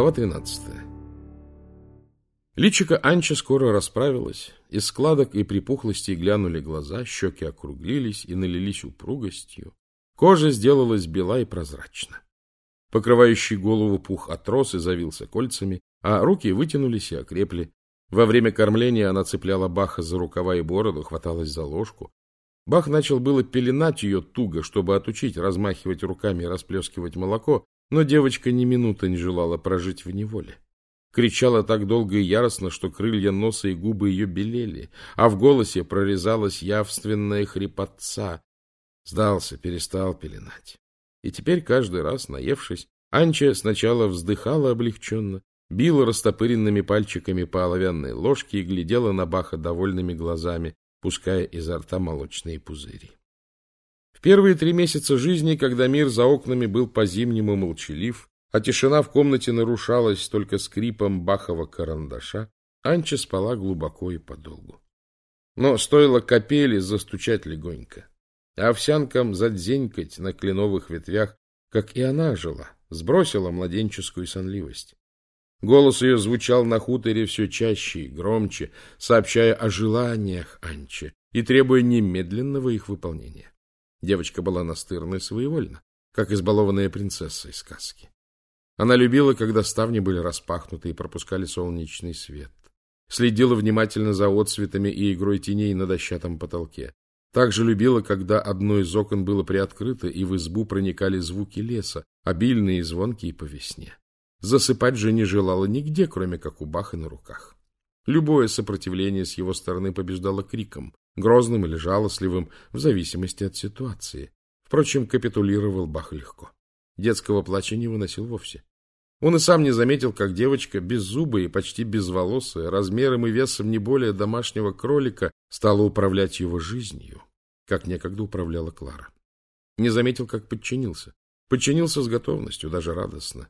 Глава 13. Личико Анча скоро расправилось, из складок и припухлостей глянули глаза, щеки округлились и налились упругостью. Кожа сделалась бела и прозрачна. Покрывающий голову пух отрос и завился кольцами, а руки вытянулись и окрепли. Во время кормления она цепляла Баха за рукава и бороду, хваталась за ложку. Бах начал было пеленать ее туго, чтобы отучить размахивать руками и расплескивать молоко, но девочка ни минуты не желала прожить в неволе. Кричала так долго и яростно, что крылья носа и губы ее белели, а в голосе прорезалась явственная хрипотца. Сдался, перестал пеленать. И теперь каждый раз, наевшись, Анча сначала вздыхала облегченно, била растопыренными пальчиками по оловянной ложке и глядела на Баха довольными глазами, пуская изо рта молочные пузыри. Первые три месяца жизни, когда мир за окнами был по-зимнему молчалив, а тишина в комнате нарушалась только скрипом бахова карандаша, Анча спала глубоко и подолгу. Но стоило капели застучать легонько, а овсянкам задзенькать на кленовых ветвях, как и она жила, сбросила младенческую сонливость. Голос ее звучал на хуторе все чаще и громче, сообщая о желаниях Анче и требуя немедленного их выполнения. Девочка была настырна и своевольна, как избалованная принцесса из сказки. Она любила, когда ставни были распахнуты и пропускали солнечный свет. Следила внимательно за отсветами и игрой теней на дощатом потолке. Также любила, когда одно из окон было приоткрыто, и в избу проникали звуки леса, обильные и звонкие по весне. Засыпать же не желала нигде, кроме как у Баха на руках. Любое сопротивление с его стороны побеждало криком, грозным или жалостливым, в зависимости от ситуации. Впрочем, капитулировал Бах легко. Детского плача не выносил вовсе. Он и сам не заметил, как девочка, беззубая и почти безволосая, размером и весом не более домашнего кролика, стала управлять его жизнью, как некогда управляла Клара. Не заметил, как подчинился. Подчинился с готовностью, даже радостно.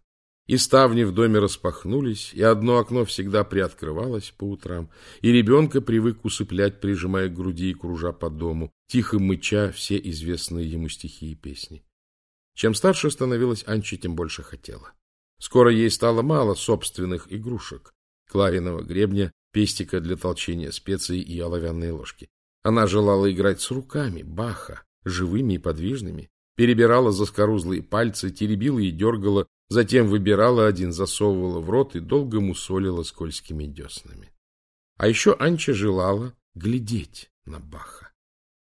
И ставни в доме распахнулись, и одно окно всегда приоткрывалось по утрам, и ребенка привык усыплять, прижимая к груди и кружа по дому, тихо мыча все известные ему стихи и песни. Чем старше становилась Анча, тем больше хотела. Скоро ей стало мало собственных игрушек, клариного гребня, пестика для толчения специй и оловянной ложки. Она желала играть с руками, баха, живыми и подвижными, перебирала заскорузлые пальцы, теребила и дергала Затем выбирала один, засовывала в рот и долго мусолила скользкими деснами. А еще Анча желала глядеть на Баха.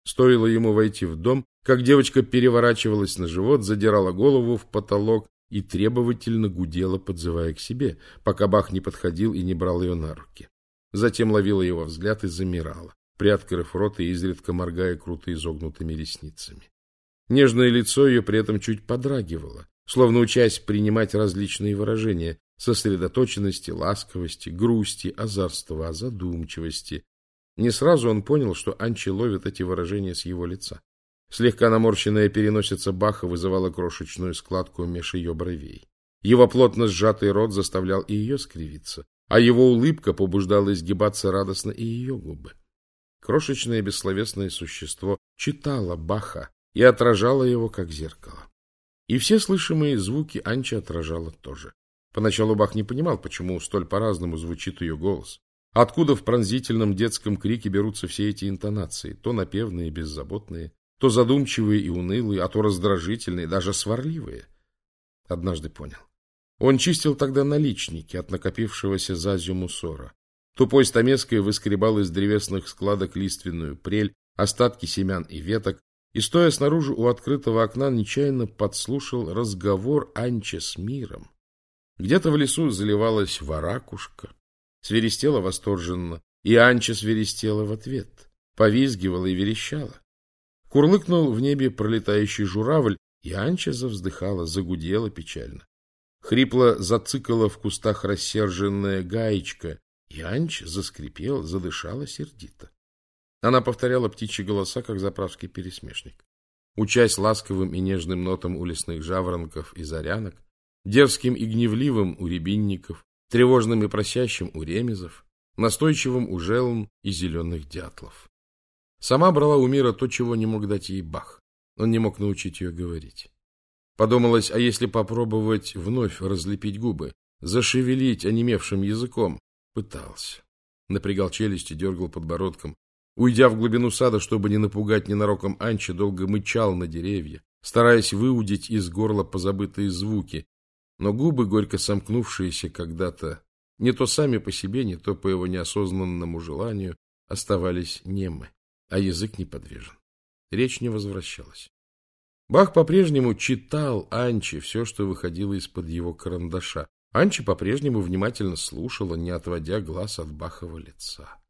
Стоило ему войти в дом, как девочка переворачивалась на живот, задирала голову в потолок и требовательно гудела, подзывая к себе, пока Бах не подходил и не брал ее на руки. Затем ловила его взгляд и замирала, приоткрыв рот и изредка моргая круто изогнутыми ресницами. Нежное лицо ее при этом чуть подрагивало, словно учась принимать различные выражения сосредоточенности, ласковости, грусти, озорства, задумчивости. Не сразу он понял, что Анчи ловит эти выражения с его лица. Слегка наморщенная переносица Баха вызывала крошечную складку меж ее бровей. Его плотно сжатый рот заставлял и ее скривиться, а его улыбка побуждала изгибаться радостно и ее губы. Крошечное бессловесное существо читало Баха и отражало его, как зеркало. И все слышимые звуки Анча отражала тоже. Поначалу Бах не понимал, почему столь по-разному звучит ее голос. Откуда в пронзительном детском крике берутся все эти интонации, то напевные беззаботные, то задумчивые и унылые, а то раздражительные, даже сварливые. Однажды понял. Он чистил тогда наличники от накопившегося за зиму ссора. Тупой стамеской выскребал из древесных складок лиственную прель, остатки семян и веток, и, стоя снаружи у открытого окна, нечаянно подслушал разговор Анча с миром. Где-то в лесу заливалась варакушка, свиристела восторженно, и Анча свиристела в ответ, повизгивала и верещала. Курлыкнул в небе пролетающий журавль, и Анча завздыхала, загудела печально. Хрипло зацикала в кустах рассерженная гаечка, и Анч заскрипел, задышала сердито. Она повторяла птичьи голоса, как заправский пересмешник. Учась ласковым и нежным нотам у лесных жаворонков и зарянок, дерзким и гневливым у рябинников, тревожным и просящим у ремезов, настойчивым у желм и зеленых дятлов. Сама брала у мира то, чего не мог дать ей Бах. Он не мог научить ее говорить. Подумалось, а если попробовать вновь разлепить губы, зашевелить онемевшим языком. Пытался. Напрягал челюсти, дергал подбородком. Уйдя в глубину сада, чтобы не напугать ненароком Анчи, долго мычал на деревья, стараясь выудить из горла позабытые звуки, но губы, горько сомкнувшиеся когда-то, не то сами по себе, не то по его неосознанному желанию, оставались немы, а язык неподвижен. Речь не возвращалась. Бах по-прежнему читал Анчи все, что выходило из-под его карандаша. Анчи по-прежнему внимательно слушала, не отводя глаз от Бахова лица.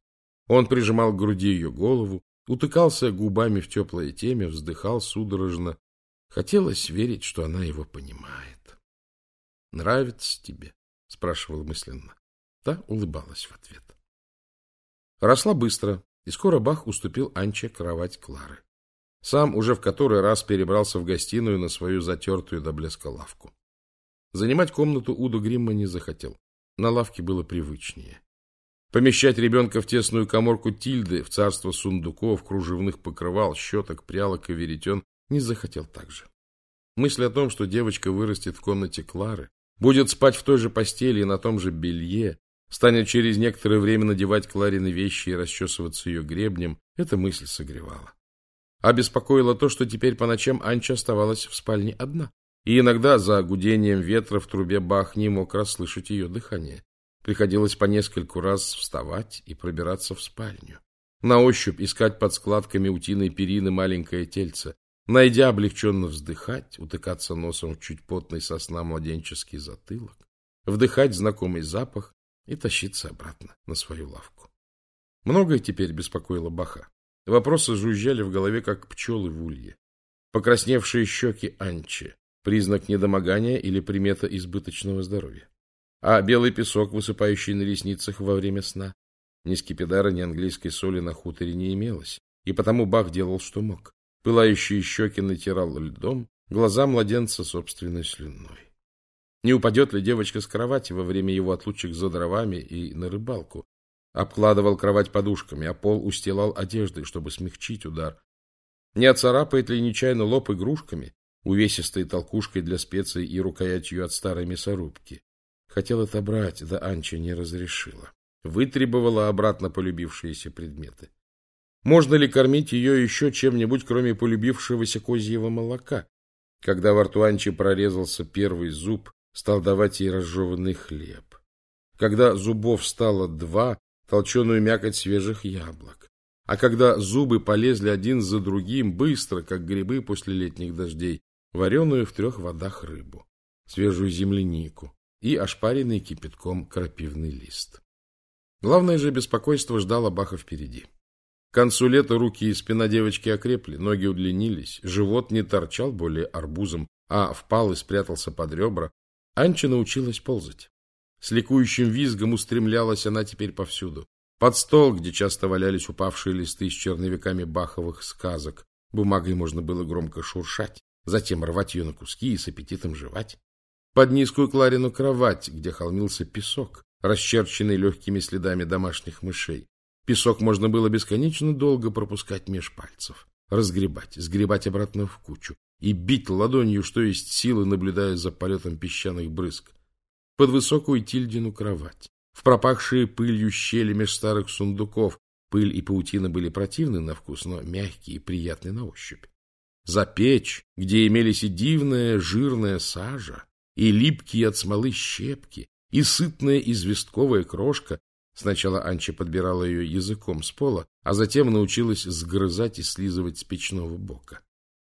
Он прижимал к груди ее голову, утыкался губами в теплое теме, вздыхал судорожно. Хотелось верить, что она его понимает. «Нравится тебе?» — спрашивал мысленно. Та улыбалась в ответ. Росла быстро, и скоро Бах уступил Анче кровать Клары. Сам уже в который раз перебрался в гостиную на свою затертую до блеска лавку. Занимать комнату Удо Гримма не захотел. На лавке было привычнее. Помещать ребенка в тесную коморку Тильды, в царство сундуков, кружевных покрывал, щеток, прялок и веретен, не захотел также. Мысль о том, что девочка вырастет в комнате Клары, будет спать в той же постели и на том же белье, станет через некоторое время надевать Кларины вещи и расчесываться ее гребнем, эта мысль согревала. А беспокоило то, что теперь по ночам Анча оставалась в спальне одна, и иногда за гудением ветра в трубе Бах не мог расслышать ее дыхание. Приходилось по нескольку раз вставать и пробираться в спальню. На ощупь искать под складками утиной перины маленькое тельце. Найдя, облегченно вздыхать, утыкаться носом в чуть потный сосна младенческий затылок, вдыхать знакомый запах и тащиться обратно на свою лавку. Многое теперь беспокоило Баха. Вопросы жужжали в голове, как пчелы в улье. Покрасневшие щеки Анчи, признак недомогания или примета избыточного здоровья а белый песок, высыпающий на ресницах во время сна. Ни скипидара, ни английской соли на хуторе не имелось, и потому Бах делал, что мог. Пылающие щеки натирал льдом, глаза младенца собственной слюной. Не упадет ли девочка с кровати во время его отлучек за дровами и на рыбалку? Обкладывал кровать подушками, а пол устилал одеждой, чтобы смягчить удар. Не оцарапает ли нечаянно лоб игрушками, увесистой толкушкой для специй и рукоятью от старой мясорубки? Хотел отобрать, да Анча не разрешила. Вытребовала обратно полюбившиеся предметы. Можно ли кормить ее еще чем-нибудь, кроме полюбившегося козьего молока? Когда во рту Анчи прорезался первый зуб, стал давать ей разжеванный хлеб. Когда зубов стало два, толченую мякоть свежих яблок. А когда зубы полезли один за другим, быстро, как грибы после летних дождей, вареную в трех водах рыбу, свежую землянику, и ошпаренный кипятком крапивный лист. Главное же беспокойство ждало Баха впереди. К концу лета руки и спина девочки окрепли, ноги удлинились, живот не торчал более арбузом, а впал и спрятался под ребра. Анча научилась ползать. С ликующим визгом устремлялась она теперь повсюду. Под стол, где часто валялись упавшие листы с черновиками баховых сказок, бумагой можно было громко шуршать, затем рвать ее на куски и с аппетитом жевать под низкую Кларину кровать, где холмился песок, расчерченный легкими следами домашних мышей. Песок можно было бесконечно долго пропускать меж пальцев, разгребать, сгребать обратно в кучу и бить ладонью, что есть силы, наблюдая за полетом песчаных брызг. Под высокую тильдину кровать, в пропахшие пылью щели меж старых сундуков, пыль и паутина были противны на вкус, но мягкие и приятные на ощупь. За печь, где имелись и дивная жирная сажа, и липкие от смолы щепки, и сытная известковая крошка. Сначала Анча подбирала ее языком с пола, а затем научилась сгрызать и слизывать с печного бока.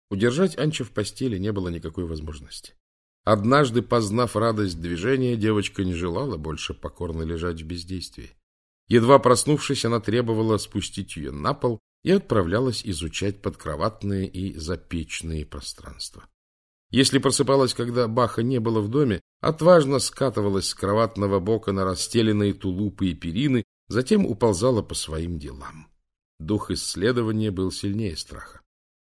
Удержать Анча в постели не было никакой возможности. Однажды, познав радость движения, девочка не желала больше покорно лежать в бездействии. Едва проснувшись, она требовала спустить ее на пол и отправлялась изучать подкроватные и запечные пространства. Если просыпалась, когда Баха не было в доме, отважно скатывалась с кроватного бока на расстеленные тулупы и перины, затем уползала по своим делам. Дух исследования был сильнее страха.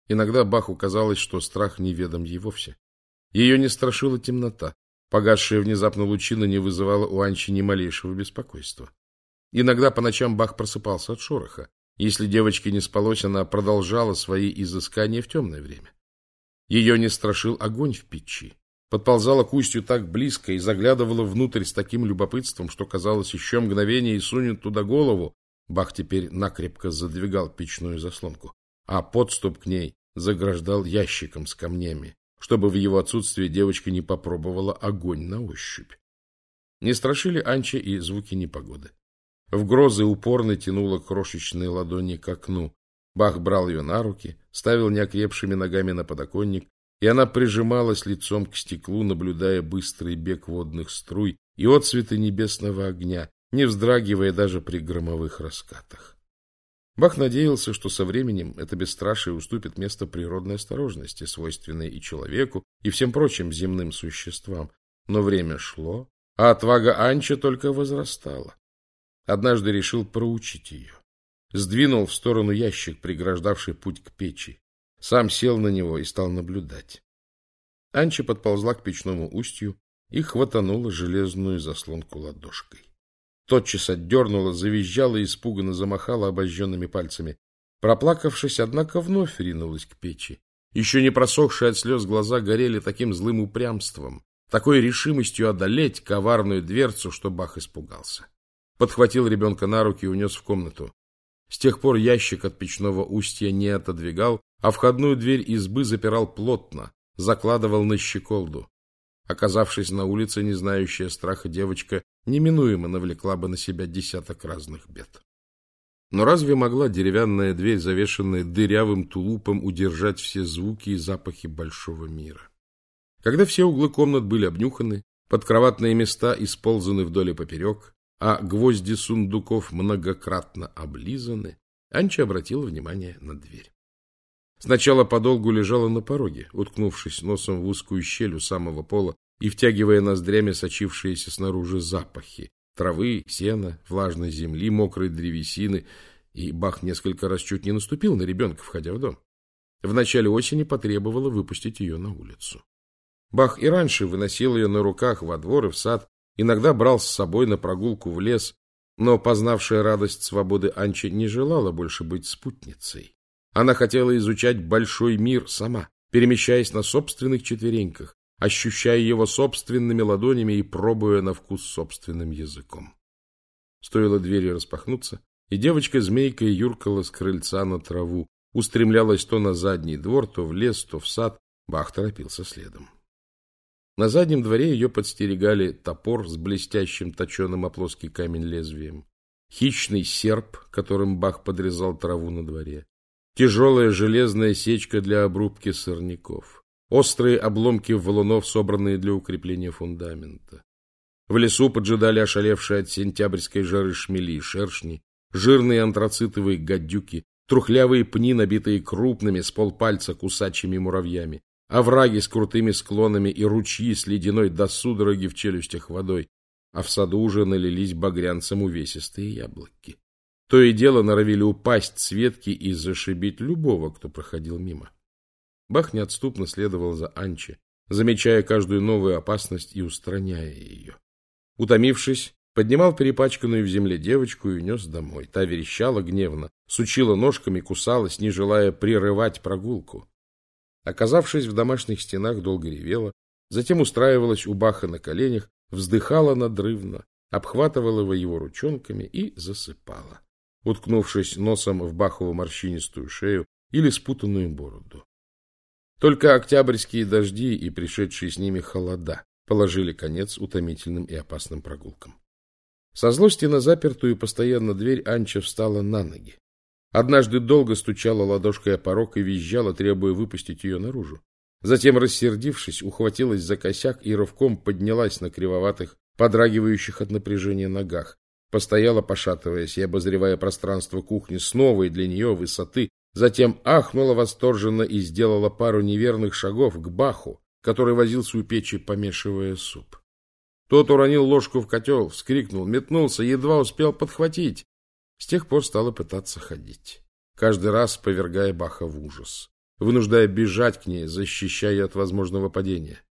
Иногда Баху казалось, что страх неведом ей вовсе. Ее не страшила темнота. Погасшая внезапно лучина не вызывала у Анчи ни малейшего беспокойства. Иногда по ночам Бах просыпался от шороха. Если девочке не спалось, она продолжала свои изыскания в темное время. Ее не страшил огонь в печи. подползала к устью так близко и заглядывала внутрь с таким любопытством, что казалось еще мгновение и сунет туда голову. Бах теперь накрепко задвигал печную заслонку, а подступ к ней заграждал ящиком с камнями, чтобы в его отсутствие девочка не попробовала огонь на ощупь. Не страшили Анча и звуки непогоды. В грозы упорно тянуло крошечные ладони к окну. Бах брал ее на руки, ставил неокрепшими ногами на подоконник, и она прижималась лицом к стеклу, наблюдая быстрый бег водных струй и отцветы небесного огня, не вздрагивая даже при громовых раскатах. Бах надеялся, что со временем это бесстрашие уступит место природной осторожности, свойственной и человеку, и всем прочим земным существам. Но время шло, а отвага Анча только возрастала. Однажды решил проучить ее. Сдвинул в сторону ящик, преграждавший путь к печи. Сам сел на него и стал наблюдать. Анча подползла к печному устью и хватанула железную заслонку ладошкой. Тотчас отдернула, завизжала и испуганно замахала обожженными пальцами. Проплакавшись, однако, вновь ринулась к печи. Еще не просохшие от слез глаза горели таким злым упрямством, такой решимостью одолеть коварную дверцу, что Бах испугался. Подхватил ребенка на руки и унес в комнату. С тех пор ящик от печного устья не отодвигал, а входную дверь избы запирал плотно, закладывал на щеколду. Оказавшись на улице, не знающая страха девочка неминуемо навлекла бы на себя десяток разных бед. Но разве могла деревянная дверь, завешенная дырявым тулупом, удержать все звуки и запахи большого мира? Когда все углы комнат были обнюханы, подкроватные места исползаны вдоль и поперек, а гвозди сундуков многократно облизаны, Анча обратила внимание на дверь. Сначала подолгу лежала на пороге, уткнувшись носом в узкую щель у самого пола и втягивая ноздрями сочившиеся снаружи запахи травы, сена, влажной земли, мокрой древесины, и Бах несколько раз чуть не наступил на ребенка, входя в дом. В начале осени потребовала выпустить ее на улицу. Бах и раньше выносил ее на руках во двор и в сад, иногда брал с собой на прогулку в лес, но познавшая радость свободы Анча не желала больше быть спутницей. Она хотела изучать большой мир сама, перемещаясь на собственных четвереньках, ощущая его собственными ладонями и пробуя на вкус собственным языком. Стоило двери распахнуться, и девочка-змейка юркала с крыльца на траву, устремлялась то на задний двор, то в лес, то в сад. Бах торопился следом. На заднем дворе ее подстерегали топор с блестящим точеным о плоский камень лезвием, хищный серп, которым Бах подрезал траву на дворе, тяжелая железная сечка для обрубки сорняков, острые обломки валунов, собранные для укрепления фундамента. В лесу поджидали ошалевшие от сентябрьской жары шмели и шершни, жирные антрацитовые гадюки, трухлявые пни, набитые крупными с полпальца кусачими муравьями, овраги с крутыми склонами и ручьи с ледяной до судороги в челюстях водой, а в саду уже налились багрянцем увесистые яблоки. То и дело норовили упасть с ветки и зашибить любого, кто проходил мимо. Бах неотступно следовал за Анчи, замечая каждую новую опасность и устраняя ее. Утомившись, поднимал перепачканную в земле девочку и нес домой. Та верещала гневно, сучила ножками, кусалась, не желая прерывать прогулку. Оказавшись в домашних стенах, долго ревела, затем устраивалась у Баха на коленях, вздыхала надрывно, обхватывала его ручонками и засыпала уткнувшись носом в бахову морщинистую шею или спутанную бороду. Только октябрьские дожди и пришедшие с ними холода положили конец утомительным и опасным прогулкам. Со злости на запертую постоянно дверь Анча встала на ноги. Однажды долго стучала ладошкой о порог и визжала, требуя выпустить ее наружу. Затем, рассердившись, ухватилась за косяк и рывком поднялась на кривоватых, подрагивающих от напряжения ногах, Постояла, пошатываясь и обозревая пространство кухни с новой для нее высоты, затем ахнула восторженно и сделала пару неверных шагов к Баху, который возился у печи, помешивая суп. Тот уронил ложку в котел, вскрикнул, метнулся, едва успел подхватить. С тех пор стала пытаться ходить, каждый раз повергая Баха в ужас, вынуждая бежать к ней, защищая от возможного падения.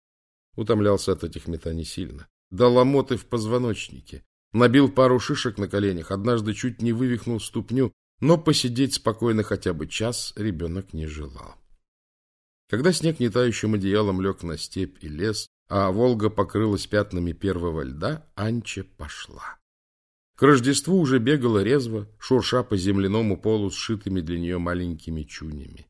Утомлялся от этих метаний сильно. До ломоты в позвоночнике, Набил пару шишек на коленях, однажды чуть не вывихнул ступню, но посидеть спокойно хотя бы час ребенок не желал. Когда снег нетающим одеялом лег на степь и лес, а Волга покрылась пятнами первого льда, Анча пошла. К Рождеству уже бегала резво, шурша по земляному полу сшитыми для нее маленькими чунями.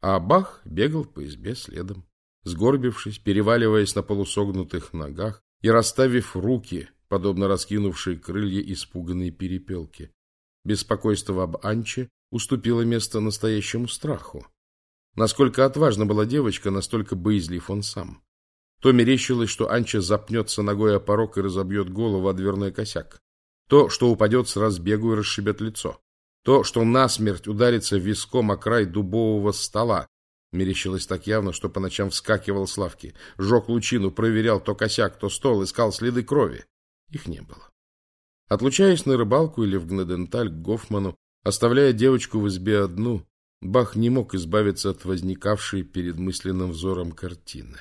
А Бах бегал по избе следом, сгорбившись, переваливаясь на полусогнутых ногах и расставив руки, подобно раскинувшей крылья испуганной перепелки. Беспокойство об Анче уступило место настоящему страху. Насколько отважна была девочка, настолько боязлив он сам. То мерещилось, что Анча запнется ногой о порог и разобьет голову о дверной косяк. То, что упадет с разбегу и расшибет лицо. То, что насмерть ударится виском о край дубового стола. Мерещилось так явно, что по ночам вскакивал с лавки, жег лучину, проверял то косяк, то стол, искал следы крови. Их не было. Отлучаясь на рыбалку или в Гнеденталь к Гофману, оставляя девочку в избе одну, Бах не мог избавиться от возникавшей перед мысленным взором картины.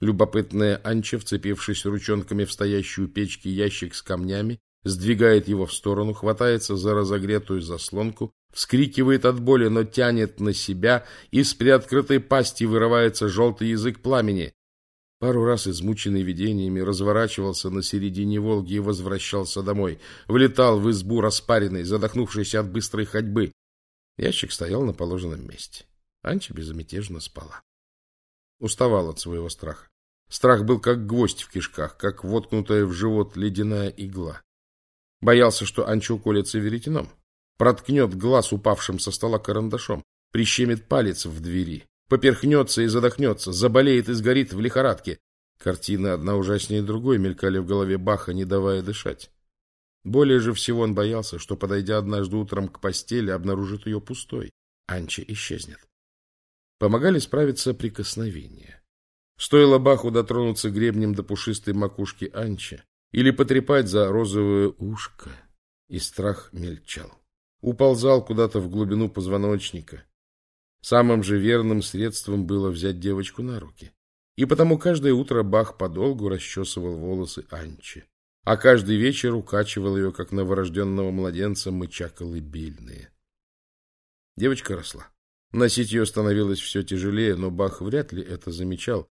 Любопытная Анча, вцепившись ручонками в стоящую печки ящик с камнями, сдвигает его в сторону, хватается за разогретую заслонку, вскрикивает от боли, но тянет на себя, и с приоткрытой пасти вырывается желтый язык пламени. Пару раз, измученный видениями, разворачивался на середине Волги и возвращался домой. Влетал в избу распаренный, задохнувшийся от быстрой ходьбы. Ящик стоял на положенном месте. Анча безмятежно спала. Уставал от своего страха. Страх был как гвоздь в кишках, как воткнутая в живот ледяная игла. Боялся, что Анчо уколется веретеном, проткнет глаз упавшим со стола карандашом, прищемит палец в двери, поперхнется и задохнется, заболеет и сгорит в лихорадке. Картины одна ужаснее другой мелькали в голове Баха, не давая дышать. Более же всего он боялся, что, подойдя однажды утром к постели, обнаружит ее пустой. Анча исчезнет. Помогали справиться прикосновения. Стоило Баху дотронуться гребнем до пушистой макушки Анча, или потрепать за розовое ушко, и страх мельчал. Уползал куда-то в глубину позвоночника. Самым же верным средством было взять девочку на руки. И потому каждое утро Бах подолгу расчесывал волосы Анчи, а каждый вечер укачивал ее, как новорожденного младенца, мыча колыбельные. Девочка росла. Носить ее становилось все тяжелее, но Бах вряд ли это замечал,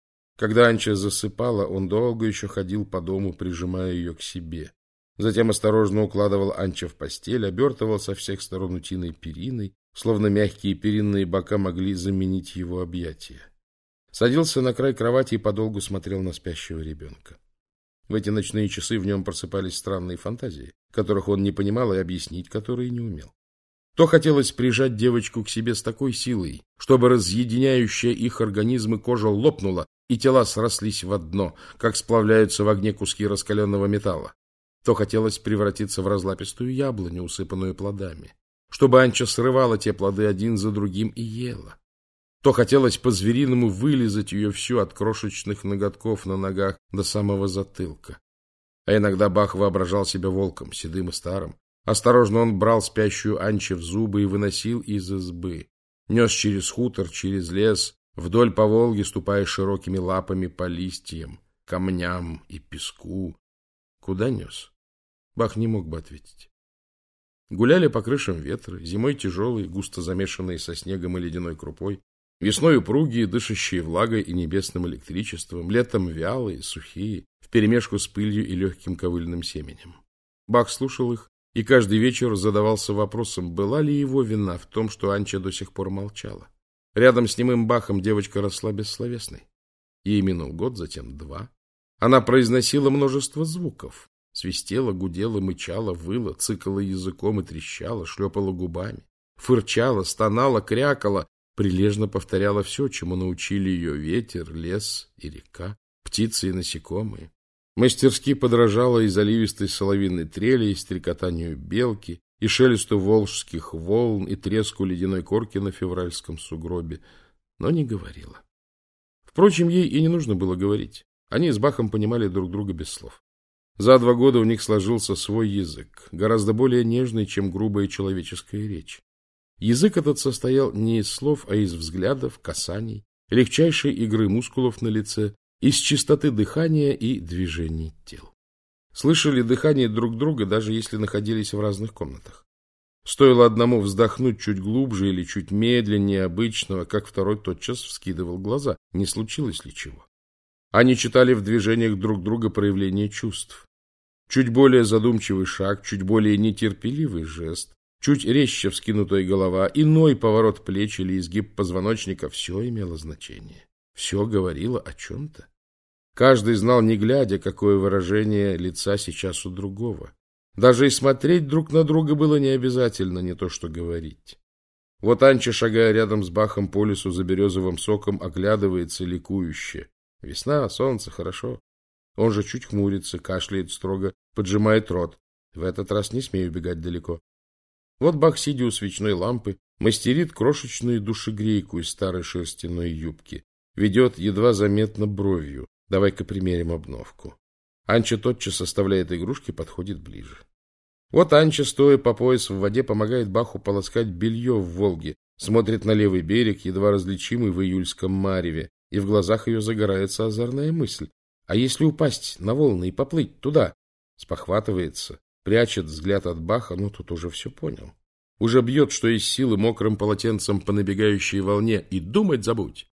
когда Анча засыпала, он долго еще ходил по дому, прижимая ее к себе. Затем осторожно укладывал Анча в постель, обертывал со всех сторон утиной периной, словно мягкие перинные бока могли заменить его объятия. Садился на край кровати и подолгу смотрел на спящего ребенка. В эти ночные часы в нем просыпались странные фантазии, которых он не понимал и объяснить которые не умел. То хотелось прижать девочку к себе с такой силой, чтобы разъединяющая их организмы кожа лопнула, и тела срослись в одно, как сплавляются в огне куски раскаленного металла. То хотелось превратиться в разлапистую яблоню, усыпанную плодами, чтобы Анча срывала те плоды один за другим и ела. То хотелось по-звериному вылизать ее всю от крошечных ноготков на ногах до самого затылка. А иногда Бах воображал себя волком, седым и старым. Осторожно он брал спящую Анче в зубы и выносил из избы. Нес через хутор, через лес, Вдоль по Волге, ступая широкими лапами по листьям, камням и песку. Куда нес? Бах не мог бы ответить. Гуляли по крышам ветры, зимой тяжелые, густо замешанные со снегом и ледяной крупой, весной упругие, дышащие влагой и небесным электричеством, летом вялые, сухие, вперемешку с пылью и легким ковыльным семенем. Бах слушал их и каждый вечер задавался вопросом, была ли его вина в том, что Анча до сих пор молчала. Рядом с немым Бахом девочка росла бессловесной. Ей минул год, затем два. Она произносила множество звуков. Свистела, гудела, мычала, выла, цыкала языком и трещала, шлепала губами. Фырчала, стонала, крякала, прилежно повторяла все, чему научили ее ветер, лес и река, птицы и насекомые. Мастерски подражала и заливистой соловиной трели, и стрекотанию белки, и шелесту волжских волн, и треску ледяной корки на февральском сугробе, но не говорила. Впрочем, ей и не нужно было говорить. Они с Бахом понимали друг друга без слов. За два года у них сложился свой язык, гораздо более нежный, чем грубая человеческая речь. Язык этот состоял не из слов, а из взглядов, касаний, легчайшей игры мускулов на лице, из чистоты дыхания и движений тел слышали дыхание друг друга, даже если находились в разных комнатах. Стоило одному вздохнуть чуть глубже или чуть медленнее обычного, как второй тотчас вскидывал глаза, не случилось ли чего. Они читали в движениях друг друга проявление чувств. Чуть более задумчивый шаг, чуть более нетерпеливый жест, чуть резче вскинутая голова, иной поворот плеч или изгиб позвоночника — все имело значение. Все говорило о чем-то. Каждый знал, не глядя, какое выражение лица сейчас у другого. Даже и смотреть друг на друга было не обязательно, не то что говорить. Вот Анча, шагая рядом с Бахом по лесу за березовым соком, оглядывается ликующе. Весна, солнце, хорошо. Он же чуть хмурится, кашляет строго, поджимает рот. В этот раз не смею бегать далеко. Вот Бах, сидя у свечной лампы, мастерит крошечную душегрейку из старой шерстяной юбки. Ведет едва заметно бровью. Давай-ка примерим обновку. Анча тотчас составляет игрушки, подходит ближе. Вот Анча, стоя по пояс в воде, помогает Баху полоскать белье в Волге, смотрит на левый берег, едва различимый в июльском мареве, и в глазах ее загорается озорная мысль. А если упасть на волны и поплыть туда? Спохватывается, прячет взгляд от Баха, но тут уже все понял. Уже бьет, что из силы мокрым полотенцем по набегающей волне, и думать забудь.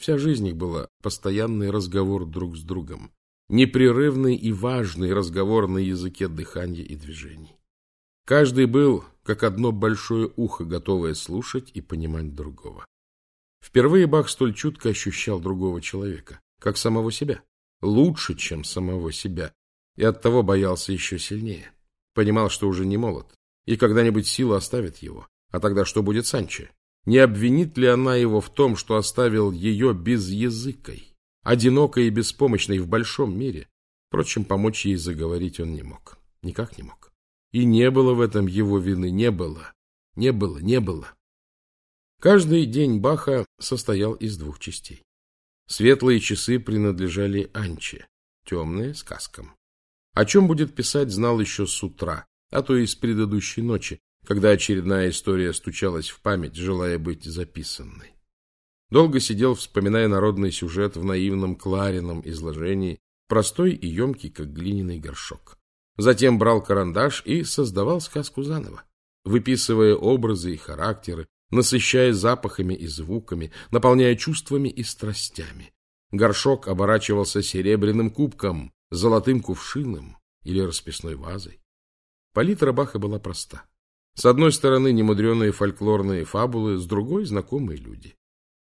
Вся жизнь их была постоянный разговор друг с другом, непрерывный и важный разговор на языке дыхания и движений. Каждый был, как одно большое ухо, готовое слушать и понимать другого. Впервые Бах столь чутко ощущал другого человека, как самого себя, лучше, чем самого себя, и оттого боялся еще сильнее. Понимал, что уже не молод, и когда-нибудь сила оставит его. А тогда что будет с Анче? Не обвинит ли она его в том, что оставил ее безязыкой, одинокой и беспомощной в большом мире? Впрочем, помочь ей заговорить он не мог. Никак не мог. И не было в этом его вины, не было. Не было, не было. Каждый день Баха состоял из двух частей. Светлые часы принадлежали Анче, темные — сказкам. О чем будет писать, знал еще с утра, а то и с предыдущей ночи, когда очередная история стучалась в память, желая быть записанной. Долго сидел, вспоминая народный сюжет в наивном Кларином изложении, простой и емкий, как глиняный горшок. Затем брал карандаш и создавал сказку заново, выписывая образы и характеры, насыщая запахами и звуками, наполняя чувствами и страстями. Горшок оборачивался серебряным кубком, золотым кувшином или расписной вазой. Палитра Баха была проста. С одной стороны немудреные фольклорные фабулы, с другой — знакомые люди.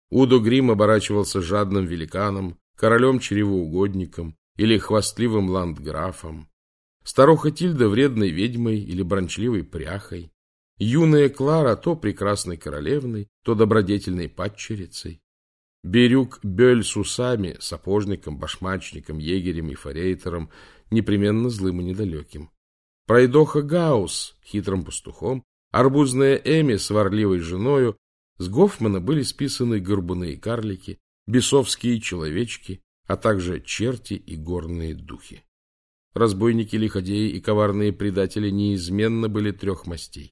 Удо Грим оборачивался жадным великаном, королем-чревоугодником или хвастливым ландграфом, старуха Тильда вредной ведьмой или брончливой пряхой, юная Клара то прекрасной королевной, то добродетельной падчерицей, Берюк Бёль с усами, сапожником, башмачником, егерем и форейтером, непременно злым и недалеким. Пройдоха Гаус, хитрым пастухом, арбузная Эми, сварливой женою, с Гофмана были списаны горбуны карлики, бесовские человечки, а также черти и горные духи. Разбойники, лиходеи и коварные предатели неизменно были трех мастей.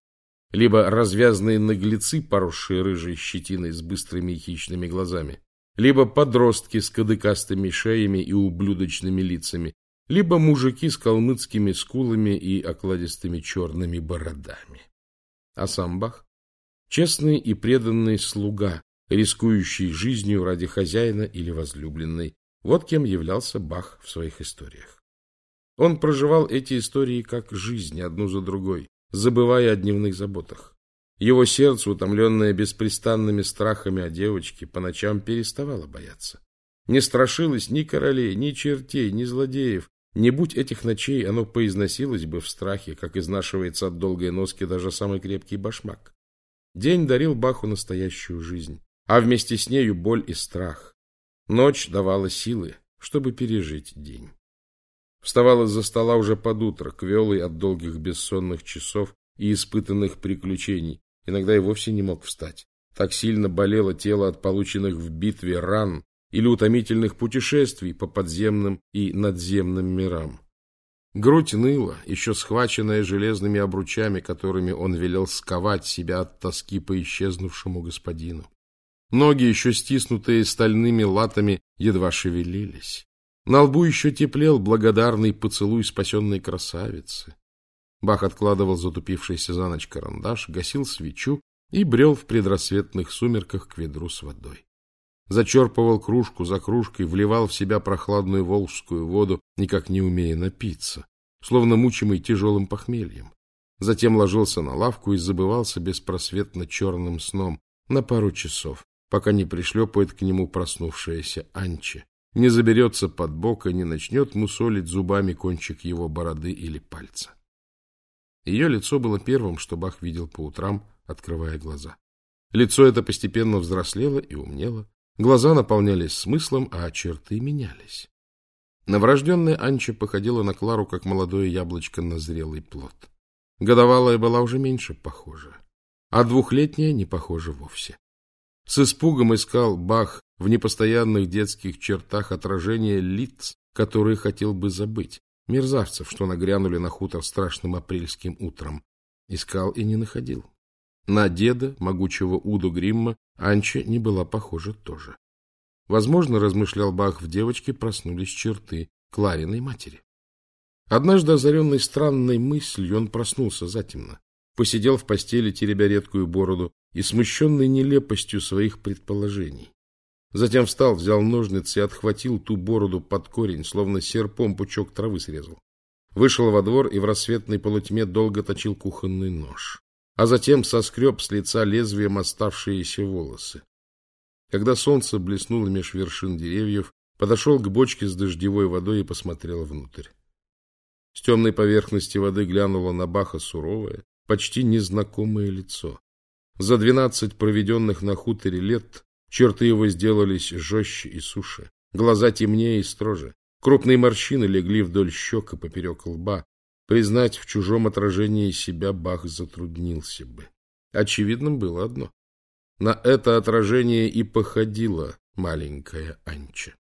Либо развязные наглецы, поросшие рыжей щетиной с быстрыми и хищными глазами, либо подростки с кадыкастыми шеями и ублюдочными лицами, либо мужики с калмыцкими скулами и окладистыми черными бородами. А сам Бах — честный и преданный слуга, рискующий жизнью ради хозяина или возлюбленной. Вот кем являлся Бах в своих историях. Он проживал эти истории как жизнь, одну за другой, забывая о дневных заботах. Его сердце, утомленное беспрестанными страхами о девочке, по ночам переставало бояться. Не страшилось ни королей, ни чертей, ни злодеев, не будь этих ночей, оно поизносилось бы в страхе, как изнашивается от долгой носки даже самый крепкий башмак. День дарил Баху настоящую жизнь, а вместе с нею боль и страх. Ночь давала силы, чтобы пережить день. Вставал из-за стола уже под утро, квелый от долгих бессонных часов и испытанных приключений. Иногда и вовсе не мог встать. Так сильно болело тело от полученных в битве ран, или утомительных путешествий по подземным и надземным мирам. Грудь ныла, еще схваченная железными обручами, которыми он велел сковать себя от тоски по исчезнувшему господину. Ноги, еще стиснутые стальными латами, едва шевелились. На лбу еще теплел благодарный поцелуй спасенной красавицы. Бах откладывал затупившийся за ночь карандаш, гасил свечу и брел в предрассветных сумерках к ведру с водой. Зачерпывал кружку за кружкой, вливал в себя прохладную волжскую воду, никак не умея напиться, словно мучимый тяжелым похмельем. Затем ложился на лавку и забывался беспросветно черным сном на пару часов, пока не пришлепает к нему проснувшаяся Анча, не заберется под бок и не начнет мусолить зубами кончик его бороды или пальца. Ее лицо было первым, что Бах видел по утрам, открывая глаза. Лицо это постепенно взрослело и умнело, глаза наполнялись смыслом, а черты менялись. Новорожденная Анча походила на Клару, как молодое яблочко на зрелый плод. Годовалая была уже меньше похожа, а двухлетняя не похожа вовсе. С испугом искал Бах в непостоянных детских чертах отражение лиц, которые хотел бы забыть, мерзавцев, что нагрянули на хутор страшным апрельским утром. Искал и не находил. На деда, могучего Уду Гримма, Анча не была похожа тоже. Возможно, размышлял Бах, в девочке проснулись черты Клариной матери. Однажды, озаренный странной мыслью, он проснулся затемно, посидел в постели, теребя редкую бороду, и смущенный нелепостью своих предположений. Затем встал, взял ножницы и отхватил ту бороду под корень, словно серпом пучок травы срезал. Вышел во двор и в рассветной полутьме долго точил кухонный нож, а затем соскреб с лица лезвием оставшиеся волосы. Когда солнце блеснуло меж вершин деревьев, подошел к бочке с дождевой водой и посмотрел внутрь. С темной поверхности воды глянуло на Баха суровое, почти незнакомое лицо. За двенадцать проведенных на хуторе лет Черты его сделались жестче и суше, глаза темнее и строже. Крупные морщины легли вдоль щек и поперек лба. Признать в чужом отражении себя Бах затруднился бы. Очевидным было одно. На это отражение и походила маленькая Анча.